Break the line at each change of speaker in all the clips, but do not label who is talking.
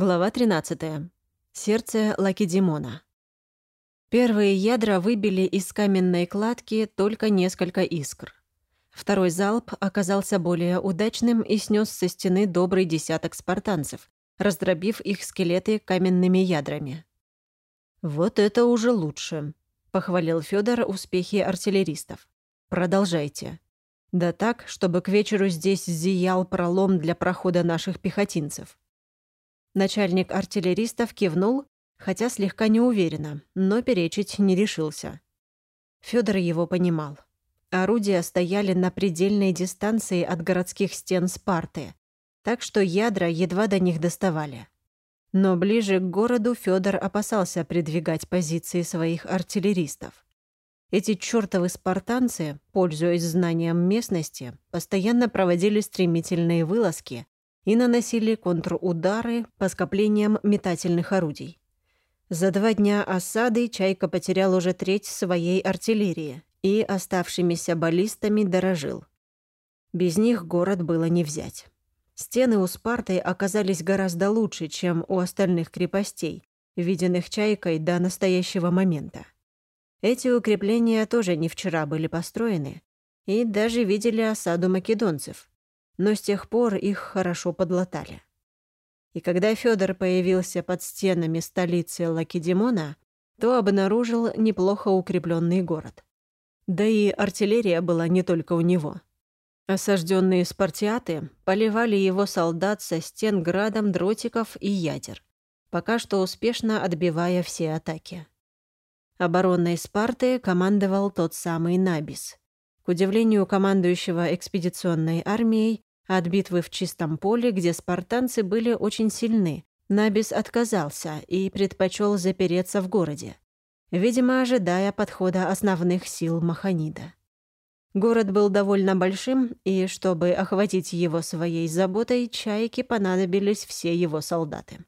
Глава 13. Сердце Лакедемона. Первые ядра выбили из каменной кладки только несколько искр. Второй залп оказался более удачным и снес со стены добрый десяток спартанцев, раздробив их скелеты каменными ядрами. «Вот это уже лучше», — похвалил Федор успехи артиллеристов. «Продолжайте. Да так, чтобы к вечеру здесь зиял пролом для прохода наших пехотинцев». Начальник артиллеристов кивнул, хотя слегка неуверенно, но перечить не решился. Федор его понимал. Орудия стояли на предельной дистанции от городских стен Спарты, так что ядра едва до них доставали. Но ближе к городу Федор опасался придвигать позиции своих артиллеристов. Эти чертовы спартанцы, пользуясь знанием местности, постоянно проводили стремительные вылазки и наносили контрудары по скоплениям метательных орудий. За два дня осады «Чайка» потерял уже треть своей артиллерии и оставшимися баллистами дорожил. Без них город было не взять. Стены у Спарты оказались гораздо лучше, чем у остальных крепостей, виденных «Чайкой» до настоящего момента. Эти укрепления тоже не вчера были построены и даже видели осаду македонцев, но с тех пор их хорошо подлатали. И когда Федор появился под стенами столицы Лакедемона, то обнаружил неплохо укрепленный город. Да и артиллерия была не только у него. Осажденные спартиаты поливали его солдат со стен градом дротиков и ядер, пока что успешно отбивая все атаки. Оборонной Спарты командовал тот самый Набис. К удивлению командующего экспедиционной армией, от битвы в чистом поле, где спартанцы были очень сильны, Набис отказался и предпочел запереться в городе, видимо, ожидая подхода основных сил Маханида. Город был довольно большим, и чтобы охватить его своей заботой, чайке понадобились все его солдаты.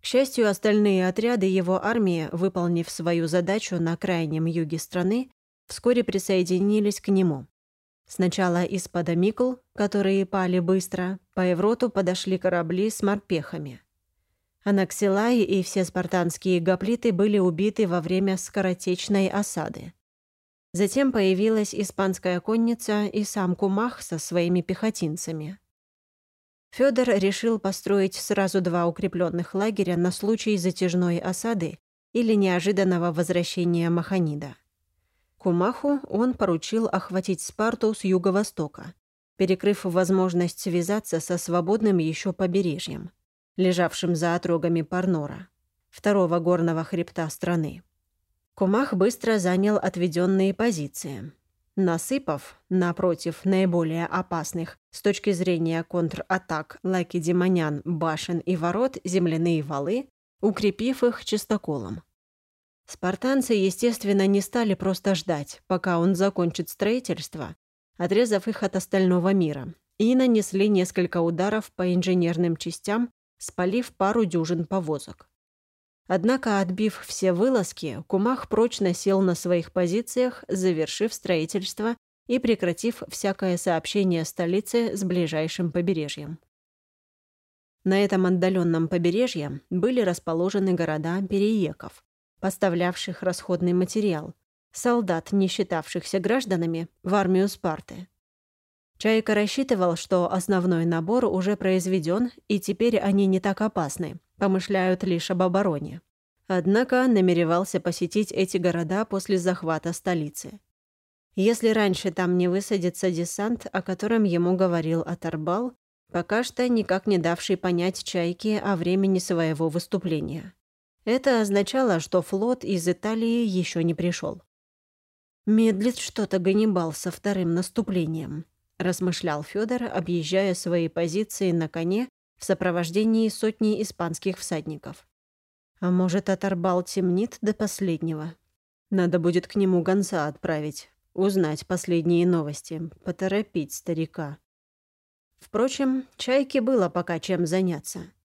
К счастью, остальные отряды его армии, выполнив свою задачу на крайнем юге страны, вскоре присоединились к нему. Сначала из-под Амикл, которые пали быстро, по Евроту подошли корабли с морпехами. Анаксилай и все спартанские гоплиты были убиты во время скоротечной осады. Затем появилась испанская конница и сам Кумах со своими пехотинцами. Федор решил построить сразу два укрепленных лагеря на случай затяжной осады или неожиданного возвращения Маханида. Кумаху он поручил охватить Спарту с юго-востока, перекрыв возможность связаться со свободным еще побережьем, лежавшим за отрогами Парнора, второго горного хребта страны. Кумах быстро занял отведенные позиции. Насыпав, напротив наиболее опасных с точки зрения контратак лакедемонян, башен и ворот земляные валы, укрепив их чистоколом. Спартанцы, естественно, не стали просто ждать, пока он закончит строительство, отрезав их от остального мира, и нанесли несколько ударов по инженерным частям, спалив пару дюжин повозок. Однако, отбив все вылазки, Кумах прочно сел на своих позициях, завершив строительство и прекратив всякое сообщение столицы с ближайшим побережьем. На этом отдаленном побережье были расположены города Перееков, поставлявших расходный материал, солдат, не считавшихся гражданами, в армию Спарты. Чайка рассчитывал, что основной набор уже произведен, и теперь они не так опасны, помышляют лишь об обороне. Однако намеревался посетить эти города после захвата столицы. Если раньше там не высадится десант, о котором ему говорил Атарбал, пока что никак не давший понять Чайке о времени своего выступления. Это означало, что флот из Италии еще не пришел. «Медлит что-то Ганнибал со вторым наступлением», – размышлял Федор, объезжая свои позиции на коне в сопровождении сотни испанских всадников. «А может, Атарбал темнит до последнего? Надо будет к нему гонца отправить, узнать последние новости, поторопить старика». Впрочем, Чайке было пока чем заняться –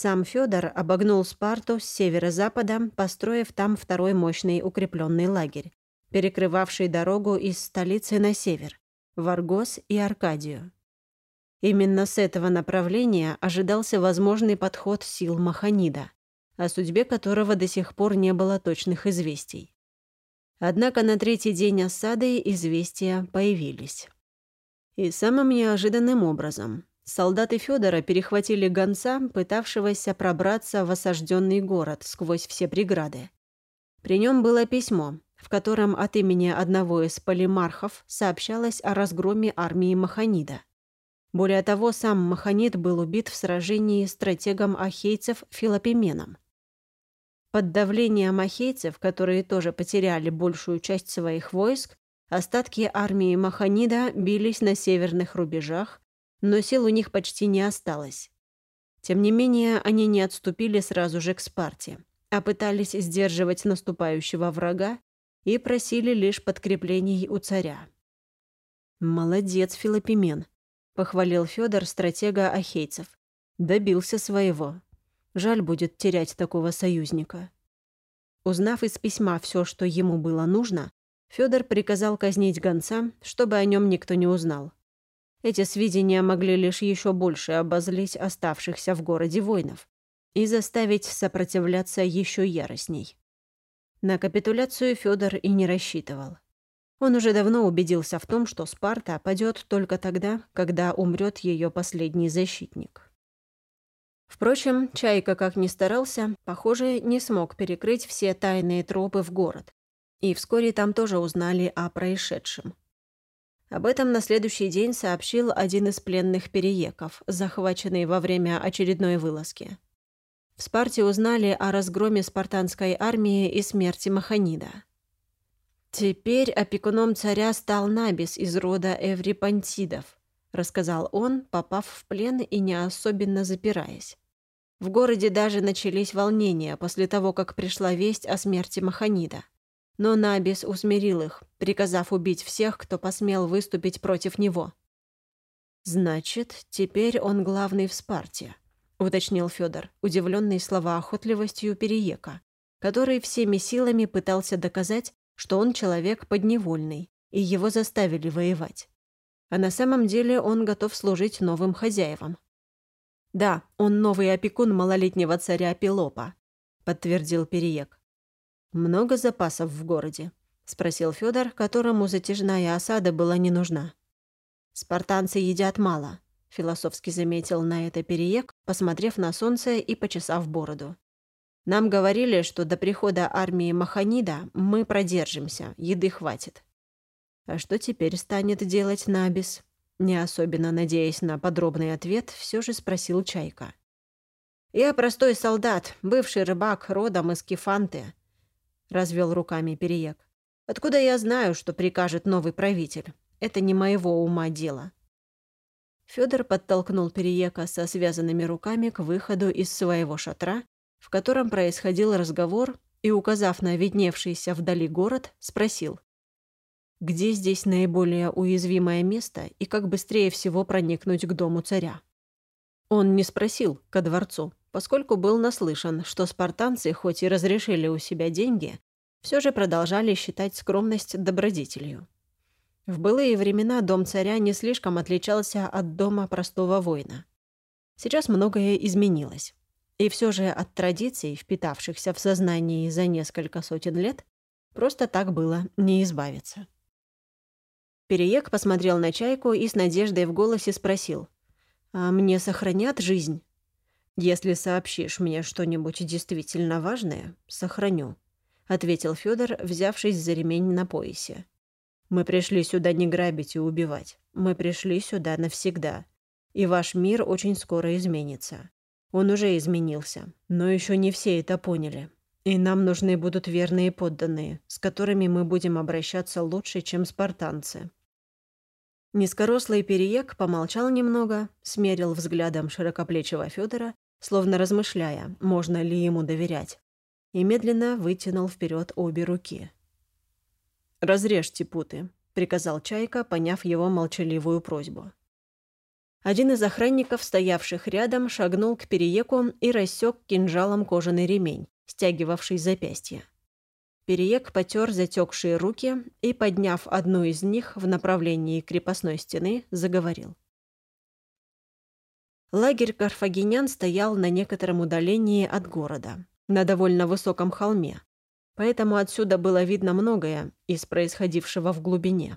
сам Федор обогнул Спарту с северо-запада, построив там второй мощный укрепленный лагерь, перекрывавший дорогу из столицы на север, в Аргос и Аркадию. Именно с этого направления ожидался возможный подход сил Маханида, о судьбе которого до сих пор не было точных известий. Однако на третий день осады известия появились. И самым неожиданным образом. Солдаты Федора перехватили гонца, пытавшегося пробраться в осажденный город сквозь все преграды. При нем было письмо, в котором от имени одного из полимархов сообщалось о разгроме армии Маханида. Более того, сам Маханид был убит в сражении стратегом ахейцев Филопименом. Под давлением ахейцев, которые тоже потеряли большую часть своих войск, остатки армии Маханида бились на северных рубежах, но сил у них почти не осталось. Тем не менее, они не отступили сразу же к Спарте, а пытались сдерживать наступающего врага и просили лишь подкреплений у царя. «Молодец, Филопимен», — похвалил Федор стратега ахейцев. «Добился своего. Жаль будет терять такого союзника. Узнав из письма все, что ему было нужно, Федор приказал казнить гонца, чтобы о нем никто не узнал. Эти сведения могли лишь еще больше обозлить оставшихся в городе воинов и заставить сопротивляться еще яростней. На капитуляцию Федор и не рассчитывал. Он уже давно убедился в том, что Спарта падет только тогда, когда умрет ее последний защитник. Впрочем, Чайка, как ни старался, похоже, не смог перекрыть все тайные тропы в город. И вскоре там тоже узнали о происшедшем. Об этом на следующий день сообщил один из пленных перееков, захваченный во время очередной вылазки. В Спарте узнали о разгроме спартанской армии и смерти Маханида. «Теперь опекуном царя стал Набис из рода Эврипантидов», рассказал он, попав в плен и не особенно запираясь. В городе даже начались волнения после того, как пришла весть о смерти Маханида. Но Набис усмирил их, приказав убить всех, кто посмел выступить против него. «Значит, теперь он главный в Спарте», — уточнил Федор, удивленный словоохотливостью Переека, который всеми силами пытался доказать, что он человек подневольный, и его заставили воевать. А на самом деле он готов служить новым хозяевам. «Да, он новый опекун малолетнего царя Пелопа», — подтвердил Переек. «Много запасов в городе?» — спросил Федор, которому затяжная осада была не нужна. «Спартанцы едят мало», — философски заметил на это Переек, посмотрев на солнце и почесав бороду. «Нам говорили, что до прихода армии Маханида мы продержимся, еды хватит». «А что теперь станет делать Набис?» Не особенно надеясь на подробный ответ, все же спросил Чайка. «Я простой солдат, бывший рыбак, родом из Кефанты», — развел руками Переек. «Откуда я знаю, что прикажет новый правитель? Это не моего ума дело». Федор подтолкнул Переека со связанными руками к выходу из своего шатра, в котором происходил разговор, и, указав на видневшийся вдали город, спросил где здесь наиболее уязвимое место и как быстрее всего проникнуть к дому царя. Он не спросил ко дворцу, поскольку был наслышан, что спартанцы, хоть и разрешили у себя деньги, все же продолжали считать скромность добродетелью. В былые времена дом царя не слишком отличался от дома простого воина. Сейчас многое изменилось. И все же от традиций, впитавшихся в сознании за несколько сотен лет, просто так было не избавиться. Переек посмотрел на чайку и с надеждой в голосе спросил. «А мне сохранят жизнь?» «Если сообщишь мне что-нибудь действительно важное, сохраню», — ответил Федор, взявшись за ремень на поясе. «Мы пришли сюда не грабить и убивать. Мы пришли сюда навсегда. И ваш мир очень скоро изменится. Он уже изменился, но еще не все это поняли. И нам нужны будут верные подданные, с которыми мы будем обращаться лучше, чем спартанцы». Низкорослый переек помолчал немного, смерил взглядом широкоплечего Федора, словно размышляя, можно ли ему доверять, и медленно вытянул вперед обе руки. «Разрежьте путы», — приказал Чайка, поняв его молчаливую просьбу. Один из охранников, стоявших рядом, шагнул к перееку и рассек кинжалом кожаный ремень, стягивавший запястье. Переек потер затекшие руки и, подняв одну из них в направлении крепостной стены, заговорил. Лагерь карфагенян стоял на некотором удалении от города, на довольно высоком холме, поэтому отсюда было видно многое из происходившего в глубине.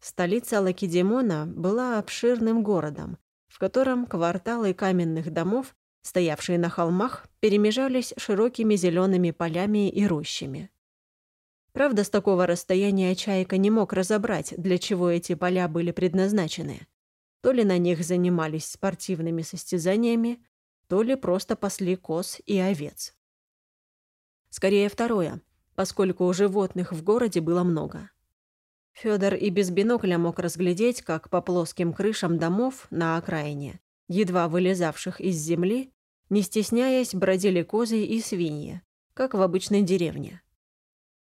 Столица Лакедемона была обширным городом, в котором кварталы каменных домов, стоявшие на холмах, перемежались широкими зелеными полями и рощами. Правда, с такого расстояния Чайка не мог разобрать, для чего эти поля были предназначены. То ли на них занимались спортивными состязаниями, то ли просто пасли коз и овец. Скорее второе, поскольку у животных в городе было много. Федор и без бинокля мог разглядеть, как по плоским крышам домов на окраине, едва вылезавших из земли, не стесняясь, бродили козы и свиньи, как в обычной деревне.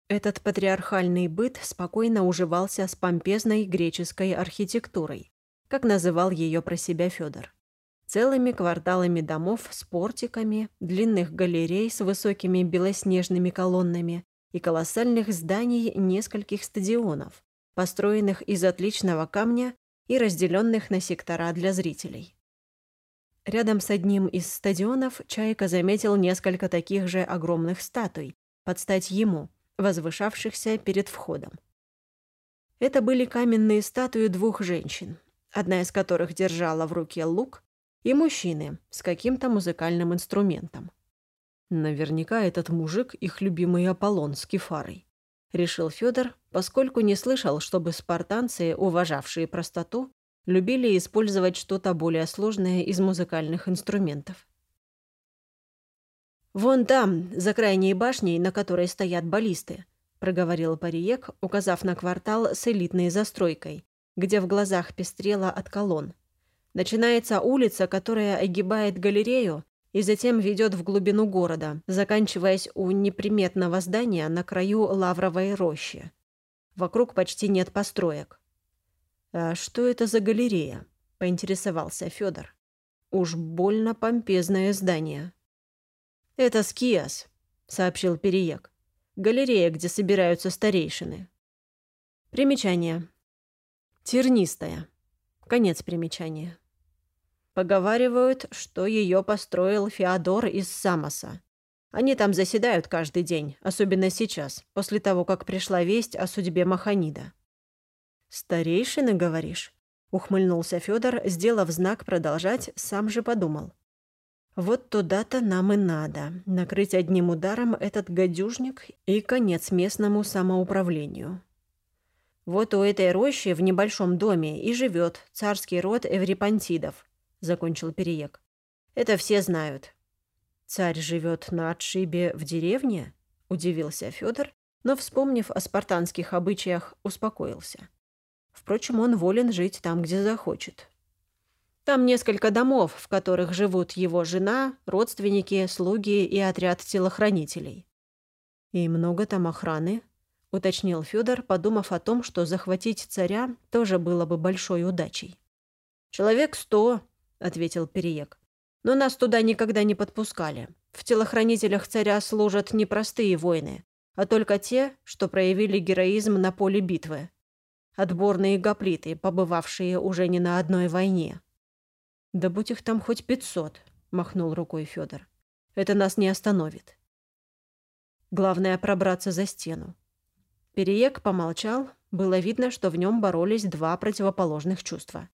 Этот патриархальный быт спокойно уживался с помпезной греческой архитектурой, как называл ее про себя Федор. Целыми кварталами домов с портиками, длинных галерей с высокими белоснежными колоннами и колоссальных зданий нескольких стадионов, построенных из отличного камня и разделенных на сектора для зрителей. Рядом с одним из стадионов Чайка заметил несколько таких же огромных статуй, под стать ему, возвышавшихся перед входом. Это были каменные статуи двух женщин, одна из которых держала в руке лук, и мужчины с каким-то музыкальным инструментом. Наверняка этот мужик их любимый Аполлон с кефарой. — решил Федор, поскольку не слышал, чтобы спартанцы, уважавшие простоту, любили использовать что-то более сложное из музыкальных инструментов. «Вон там, за крайней башней, на которой стоят баллисты», — проговорил Париек, указав на квартал с элитной застройкой, где в глазах пестрело от колонн. Начинается улица, которая огибает галерею и затем ведет в глубину города, заканчиваясь у неприметного здания на краю лавровой рощи. Вокруг почти нет построек. «А что это за галерея?» — поинтересовался Федор. «Уж больно помпезное здание». «Это Скиас», — сообщил Переек. «Галерея, где собираются старейшины». Примечание. Тернистая. Конец примечания. Поговаривают, что ее построил Феодор из Самоса. Они там заседают каждый день, особенно сейчас, после того, как пришла весть о судьбе Маханида. «Старейшины, говоришь?» — ухмыльнулся Федор, сделав знак продолжать, сам же подумал. «Вот туда-то нам и надо. Накрыть одним ударом этот гадюжник и конец местному самоуправлению». Вот у этой рощи в небольшом доме и живет царский род эврипантидов, — закончил Переек. «Это все знают». «Царь живет на отшибе в деревне?» — удивился Федор, но, вспомнив о спартанских обычаях, успокоился. Впрочем, он волен жить там, где захочет. Там несколько домов, в которых живут его жена, родственники, слуги и отряд телохранителей. «И много там охраны?» — уточнил Федор, подумав о том, что захватить царя тоже было бы большой удачей. «Человек сто», — ответил Переек. «Но нас туда никогда не подпускали. В телохранителях царя служат не простые воины, а только те, что проявили героизм на поле битвы. Отборные гоплиты, побывавшие уже не на одной войне». «Да будь их там хоть пятьсот», — махнул рукой Федор. «Это нас не остановит». Главное — пробраться за стену. Переек помолчал, было видно, что в нем боролись два противоположных чувства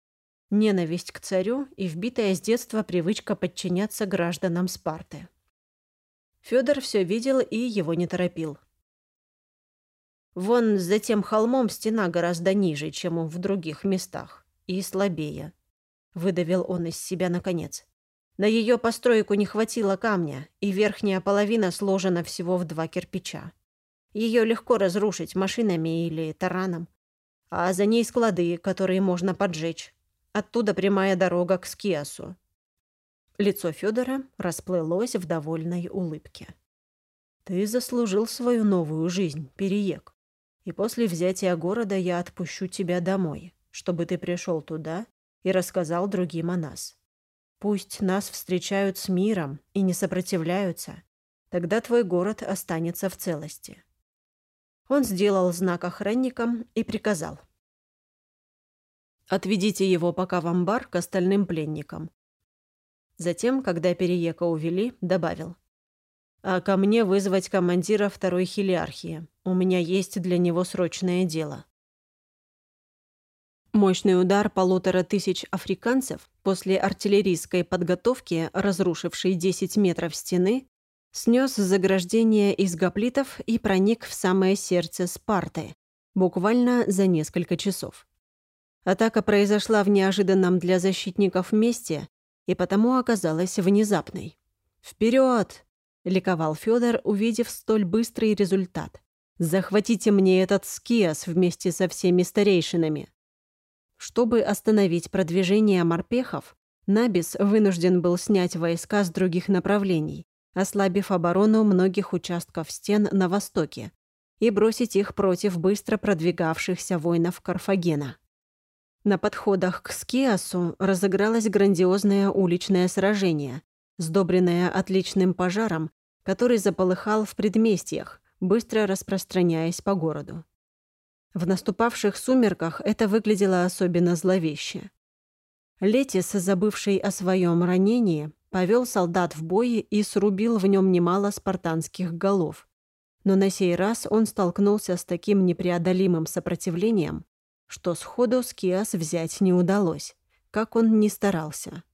ненависть к царю и вбитая с детства привычка подчиняться гражданам Спарты. Федор все видел и его не торопил. Вон за тем холмом стена гораздо ниже, чем в других местах, и слабее. Выдавил он из себя наконец. На ее постройку не хватило камня, и верхняя половина сложена всего в два кирпича. Ее легко разрушить машинами или тараном, а за ней склады, которые можно поджечь. Оттуда прямая дорога к Скиасу. Лицо Федора расплылось в довольной улыбке. «Ты заслужил свою новую жизнь, переек. И после взятия города я отпущу тебя домой, чтобы ты пришел туда и рассказал другим о нас. Пусть нас встречают с миром и не сопротивляются, тогда твой город останется в целости». Он сделал знак охранникам и приказал. Отведите его пока в амбар к остальным пленникам. Затем, когда Переека увели, добавил. «А ко мне вызвать командира второй хилиархии. У меня есть для него срочное дело». Мощный удар полутора тысяч африканцев после артиллерийской подготовки, разрушивший 10 метров стены, снес заграждение из гоплитов и проник в самое сердце Спарты, буквально за несколько часов. Атака произошла в неожиданном для защитников месте и потому оказалась внезапной. «Вперед!» — ликовал Федор, увидев столь быстрый результат. «Захватите мне этот скиас вместе со всеми старейшинами!» Чтобы остановить продвижение морпехов, Набис вынужден был снять войска с других направлений, ослабив оборону многих участков стен на востоке, и бросить их против быстро продвигавшихся воинов Карфагена. На подходах к Скиасу разыгралось грандиозное уличное сражение, сдобренное отличным пожаром, который заполыхал в предместьях, быстро распространяясь по городу. В наступавших сумерках это выглядело особенно зловеще. Летис, забывший о своем ранении, повел солдат в бой и срубил в нем немало спартанских голов. Но на сей раз он столкнулся с таким непреодолимым сопротивлением, что сходу Скиас взять не удалось, как он ни старался.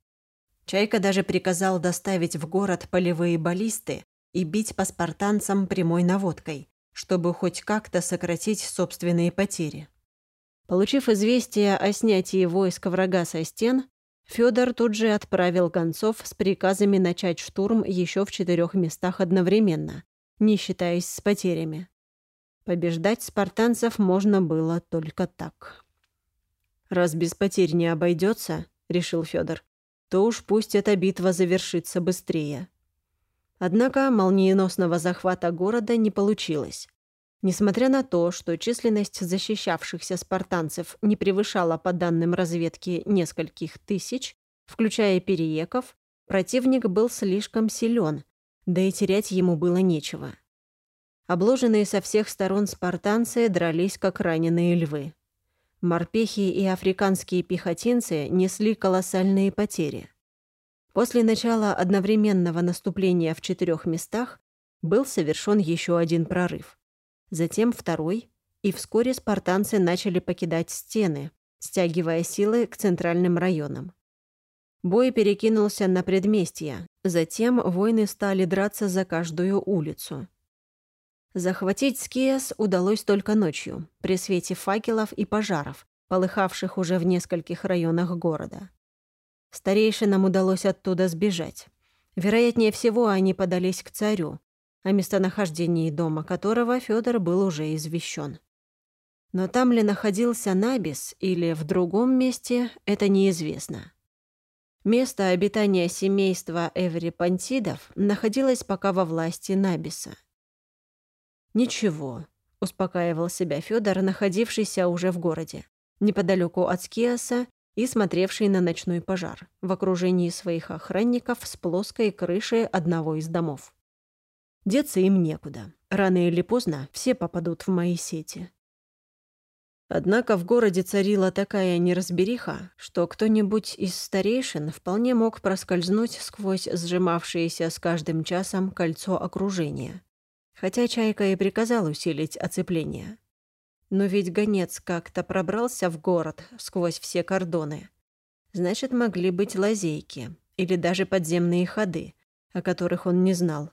Чайка даже приказал доставить в город полевые баллисты и бить по спартанцам прямой наводкой, чтобы хоть как-то сократить собственные потери. Получив известие о снятии войск врага со стен, Федор тут же отправил гонцов с приказами начать штурм еще в четырех местах одновременно, не считаясь с потерями. Побеждать спартанцев можно было только так. «Раз без потерь не обойдется, решил Федор, то уж пусть эта битва завершится быстрее. Однако молниеносного захвата города не получилось. Несмотря на то, что численность защищавшихся спартанцев не превышала по данным разведки нескольких тысяч, включая перееков, противник был слишком силен, да и терять ему было нечего. Обложенные со всех сторон спартанцы дрались как раненые львы. Морпехи и африканские пехотинцы несли колоссальные потери. После начала одновременного наступления в четырех местах был совершен еще один прорыв. Затем второй, и вскоре спартанцы начали покидать стены, стягивая силы к центральным районам. Бой перекинулся на предместья, затем воины стали драться за каждую улицу. Захватить Скиас удалось только ночью, при свете факелов и пожаров, полыхавших уже в нескольких районах города. Старейшинам удалось оттуда сбежать. Вероятнее всего, они подались к царю, о местонахождении дома которого Федор был уже извещен. Но там ли находился Набис или в другом месте, это неизвестно. Место обитания семейства Эврипантидов находилось пока во власти Набиса. «Ничего», — успокаивал себя Федор, находившийся уже в городе, неподалеку от Скиаса и смотревший на ночной пожар в окружении своих охранников с плоской крышей одного из домов. Деться им некуда. Рано или поздно все попадут в мои сети. Однако в городе царила такая неразбериха, что кто-нибудь из старейшин вполне мог проскользнуть сквозь сжимавшееся с каждым часом кольцо окружения. Хотя Чайка и приказал усилить оцепление. Но ведь гонец как-то пробрался в город сквозь все кордоны. Значит, могли быть лазейки или даже подземные ходы, о которых он не знал.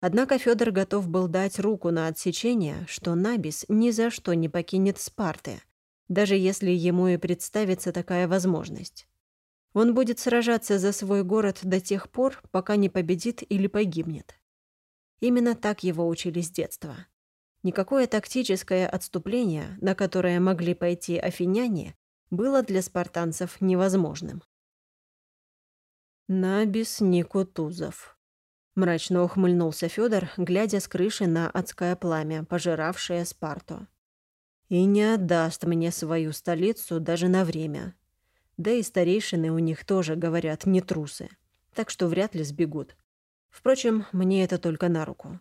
Однако Федор готов был дать руку на отсечение, что Набис ни за что не покинет Спарты, даже если ему и представится такая возможность. Он будет сражаться за свой город до тех пор, пока не победит или погибнет. Именно так его учили с детства. Никакое тактическое отступление, на которое могли пойти афиняне, было для спартанцев невозможным. Набис Никутузов. Мрачно ухмыльнулся Федор, глядя с крыши на адское пламя, пожиравшее Спарту. И не отдаст мне свою столицу даже на время. Да и старейшины у них тоже, говорят, не трусы. Так что вряд ли сбегут. Впрочем, мне это только на руку.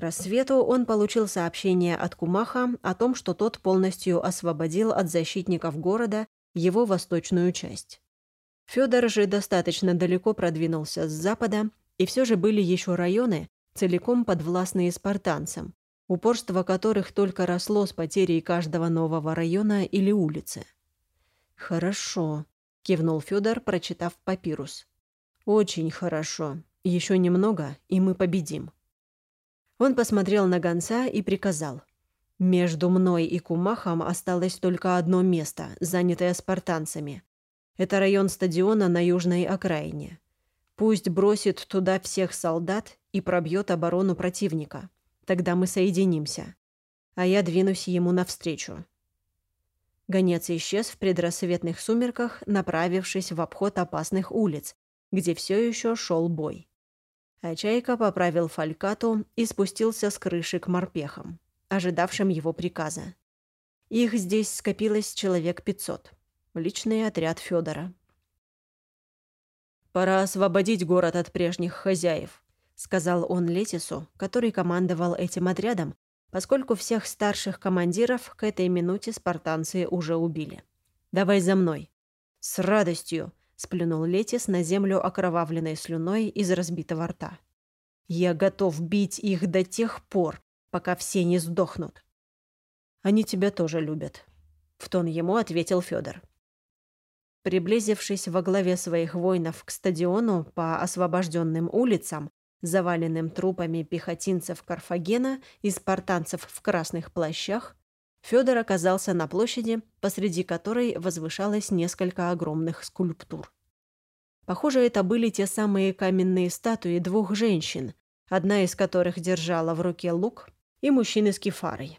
Рассвету он получил сообщение от Кумаха о том, что тот полностью освободил от защитников города его восточную часть. Федор же достаточно далеко продвинулся с запада, и все же были еще районы, целиком подвластные спартанцам, упорство которых только росло с потерей каждого нового района или улицы. «Хорошо», — кивнул Федор, прочитав папирус. «Очень хорошо. Еще немного, и мы победим». Он посмотрел на гонца и приказал. «Между мной и Кумахом осталось только одно место, занятое спартанцами. Это район стадиона на южной окраине. Пусть бросит туда всех солдат и пробьет оборону противника. Тогда мы соединимся. А я двинусь ему навстречу. Гонец исчез в предрассветных сумерках, направившись в обход опасных улиц, где все еще шел бой. А Чайка поправил фалькату и спустился с крыши к морпехам, ожидавшим его приказа. Их здесь скопилось человек пятьсот. Личный отряд Федора. «Пора освободить город от прежних хозяев», — сказал он Летису, который командовал этим отрядом поскольку всех старших командиров к этой минуте спартанцы уже убили. «Давай за мной». «С радостью», — сплюнул Летис на землю окровавленной слюной из разбитого рта. «Я готов бить их до тех пор, пока все не сдохнут». «Они тебя тоже любят», — в тон ему ответил Федор. Приблизившись во главе своих воинов к стадиону по освобожденным улицам, заваленным трупами пехотинцев Карфагена и спартанцев в красных плащах, Федор оказался на площади, посреди которой возвышалось несколько огромных скульптур. Похоже, это были те самые каменные статуи двух женщин, одна из которых держала в руке лук, и мужчины с кефарой,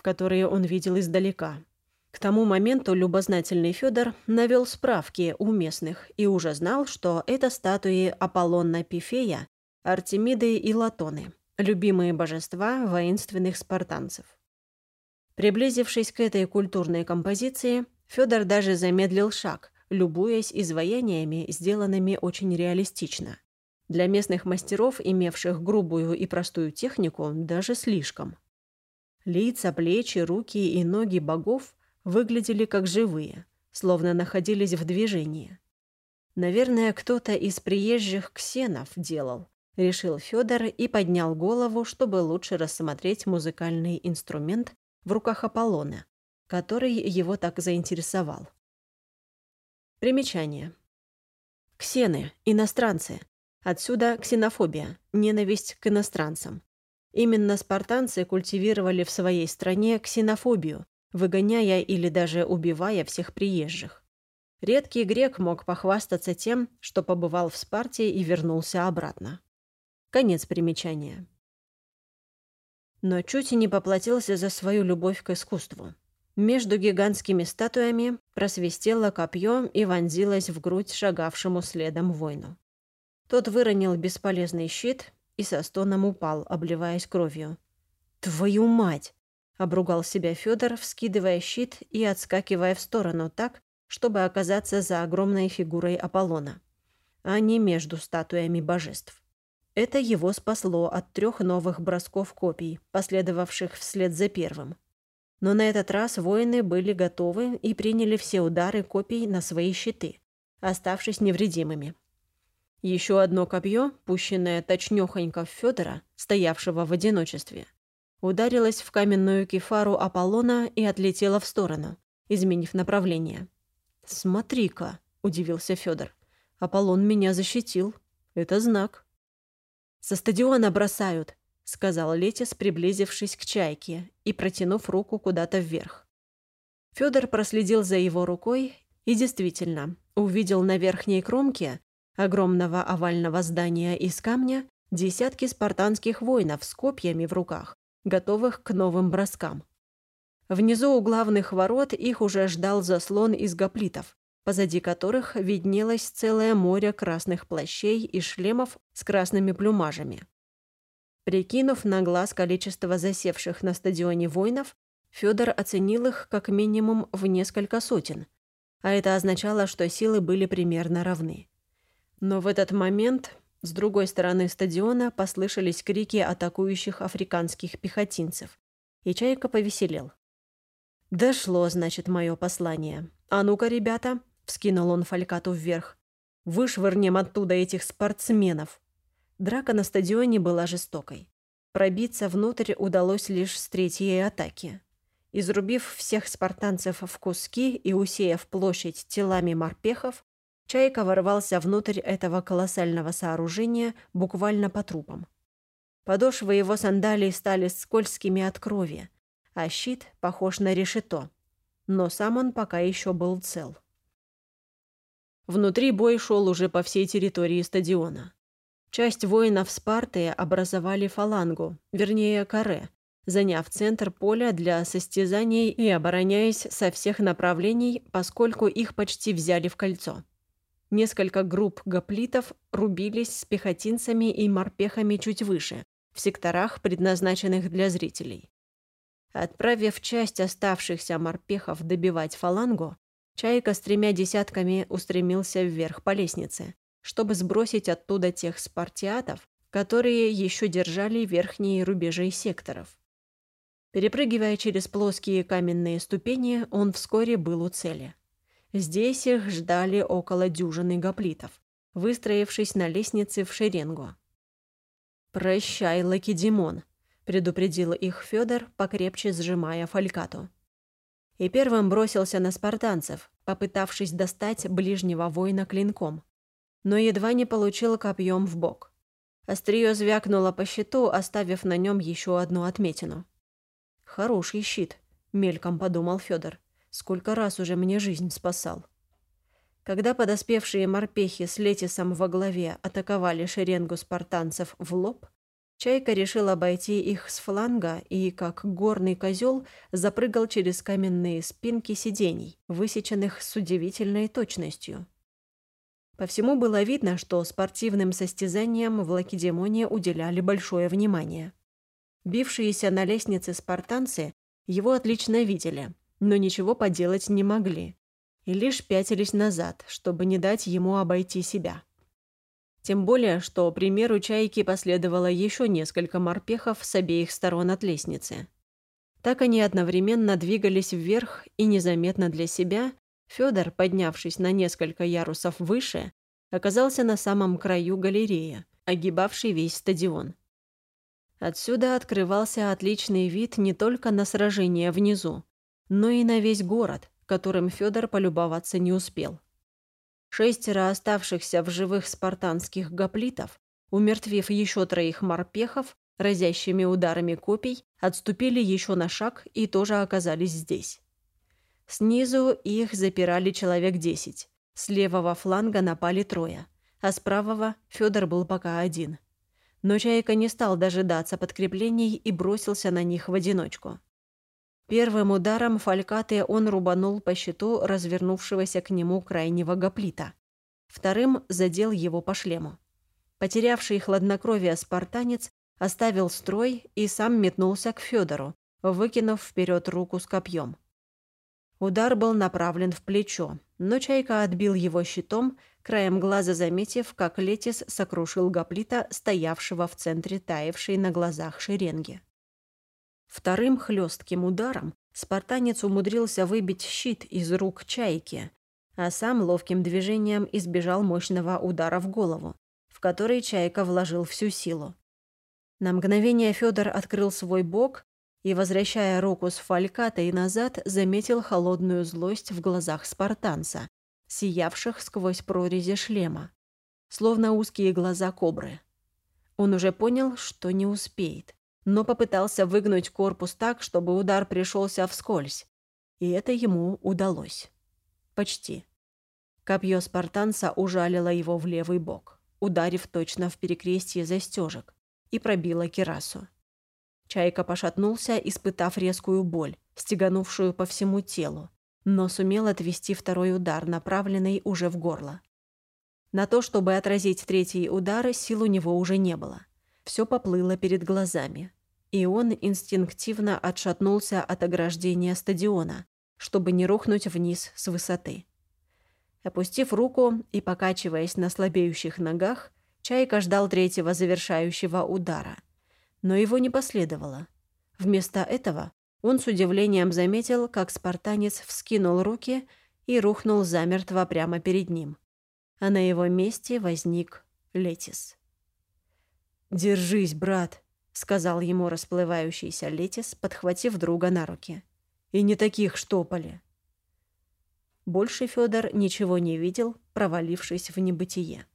которые он видел издалека. К тому моменту любознательный Федор навел справки у местных и уже знал, что это статуи Аполлона Пифея Артемиды и Латоны, любимые божества воинственных спартанцев. Приблизившись к этой культурной композиции, Федор даже замедлил шаг, любуясь изваяниями, сделанными очень реалистично. Для местных мастеров, имевших грубую и простую технику, даже слишком. Лица, плечи, руки и ноги богов выглядели как живые, словно находились в движении. Наверное, кто-то из приезжих ксенов делал, — решил Федор и поднял голову, чтобы лучше рассмотреть музыкальный инструмент в руках Аполлона, который его так заинтересовал. Примечание. Ксены, иностранцы. Отсюда ксенофобия, ненависть к иностранцам. Именно спартанцы культивировали в своей стране ксенофобию, выгоняя или даже убивая всех приезжих. Редкий грек мог похвастаться тем, что побывал в Спарте и вернулся обратно. Конец примечания. Но чуть и не поплатился за свою любовь к искусству. Между гигантскими статуями просвистело копье и вонзилось в грудь шагавшему следом воину. Тот выронил бесполезный щит и со стоном упал, обливаясь кровью. «Твою мать!» — обругал себя Федор, вскидывая щит и отскакивая в сторону так, чтобы оказаться за огромной фигурой Аполлона, а не между статуями божеств. Это его спасло от трех новых бросков копий, последовавших вслед за первым. Но на этот раз воины были готовы и приняли все удары копий на свои щиты, оставшись невредимыми. Еще одно копье, пущенное точнёхонько в Федора, стоявшего в одиночестве, ударилось в каменную кефару Аполлона и отлетело в сторону, изменив направление. «Смотри-ка», — удивился Федор, — «Аполлон меня защитил. Это знак». «Со стадиона бросают», — сказал Летис, приблизившись к чайке и протянув руку куда-то вверх. Федор проследил за его рукой и действительно увидел на верхней кромке огромного овального здания из камня десятки спартанских воинов с копьями в руках, готовых к новым броскам. Внизу у главных ворот их уже ждал заслон из гоплитов, позади которых виднелось целое море красных плащей и шлемов с красными плюмажами. Прикинув на глаз количество засевших на стадионе воинов, Федор оценил их как минимум в несколько сотен, а это означало, что силы были примерно равны. Но в этот момент с другой стороны стадиона послышались крики атакующих африканских пехотинцев, и Чайка повеселел. «Дошло, значит, мое послание. А ну-ка, ребята, Вскинул он фалькату вверх. Вышвырнем оттуда этих спортсменов. Драка на стадионе была жестокой. Пробиться внутрь удалось лишь с третьей атаки. Изрубив всех спартанцев в куски и усеяв площадь телами морпехов, Чайка ворвался внутрь этого колоссального сооружения буквально по трупам. Подошвы его сандалий стали скользкими от крови, а щит похож на решето. Но сам он пока еще был цел. Внутри бой шел уже по всей территории стадиона. Часть воинов Спарты образовали фалангу, вернее, каре, заняв центр поля для состязаний и обороняясь со всех направлений, поскольку их почти взяли в кольцо. Несколько групп гоплитов рубились с пехотинцами и морпехами чуть выше, в секторах, предназначенных для зрителей. Отправив часть оставшихся морпехов добивать фалангу, Чайка с тремя десятками устремился вверх по лестнице, чтобы сбросить оттуда тех спартиатов, которые еще держали верхние рубежи секторов. Перепрыгивая через плоские каменные ступени, он вскоре был у цели. Здесь их ждали около дюжины гоплитов, выстроившись на лестнице в шеренгу. «Прощай, Лакедемон», — предупредил их Федор, покрепче сжимая фалькату. И первым бросился на спартанцев, попытавшись достать ближнего воина клинком, но едва не получил копьем в бок. Острие звякнуло по щиту, оставив на нем еще одну отметину. «Хороший щит», — мельком подумал Федор. Сколько раз уже мне жизнь спасал. Когда подоспевшие морпехи с Летисом во главе атаковали шеренгу спартанцев в лоб, Чайка решил обойти их с фланга и, как горный козел, запрыгал через каменные спинки сидений, высеченных с удивительной точностью. По всему было видно, что спортивным состязаниям в Лакедемоне уделяли большое внимание. Бившиеся на лестнице спартанцы его отлично видели, но ничего поделать не могли, и лишь пятились назад, чтобы не дать ему обойти себя. Тем более, что примеру чайки последовало еще несколько морпехов с обеих сторон от лестницы. Так они одновременно двигались вверх, и незаметно для себя Федор, поднявшись на несколько ярусов выше, оказался на самом краю галереи, огибавшей весь стадион. Отсюда открывался отличный вид не только на сражение внизу, но и на весь город, которым Федор полюбоваться не успел. Шестеро оставшихся в живых спартанских гоплитов, умертвив еще троих морпехов, разящими ударами копий, отступили еще на шаг и тоже оказались здесь. Снизу их запирали человек десять. С левого фланга напали трое, а с правого Федор был пока один. Но Чайка не стал дожидаться подкреплений и бросился на них в одиночку. Первым ударом фалькаты он рубанул по щиту развернувшегося к нему крайнего гоплита. Вторым задел его по шлему. Потерявший хладнокровие спартанец оставил строй и сам метнулся к Федору, выкинув вперед руку с копьем. Удар был направлен в плечо, но Чайка отбил его щитом, краем глаза заметив, как Летис сокрушил гоплита, стоявшего в центре таявшей на глазах шеренги. Вторым хлестким ударом спартанец умудрился выбить щит из рук чайки, а сам ловким движением избежал мощного удара в голову, в который чайка вложил всю силу. На мгновение Федор открыл свой бок и, возвращая руку с фалькатой назад, заметил холодную злость в глазах спартанца, сиявших сквозь прорези шлема, словно узкие глаза кобры. Он уже понял, что не успеет но попытался выгнуть корпус так, чтобы удар пришелся вскользь. И это ему удалось. Почти. Копье спартанца ужалило его в левый бок, ударив точно в перекрестье застежек, и пробило кирасу. Чайка пошатнулся, испытав резкую боль, стеганувшую по всему телу, но сумел отвести второй удар, направленный уже в горло. На то, чтобы отразить третий удар, сил у него уже не было. Все поплыло перед глазами. И он инстинктивно отшатнулся от ограждения стадиона, чтобы не рухнуть вниз с высоты. Опустив руку и покачиваясь на слабеющих ногах, Чайка ждал третьего завершающего удара. Но его не последовало. Вместо этого он с удивлением заметил, как спартанец вскинул руки и рухнул замертво прямо перед ним. а на его месте возник Летис. «Держись, брат», — сказал ему расплывающийся Летис, подхватив друга на руки. «И не таких штопали». Больше Федор ничего не видел, провалившись в небытие.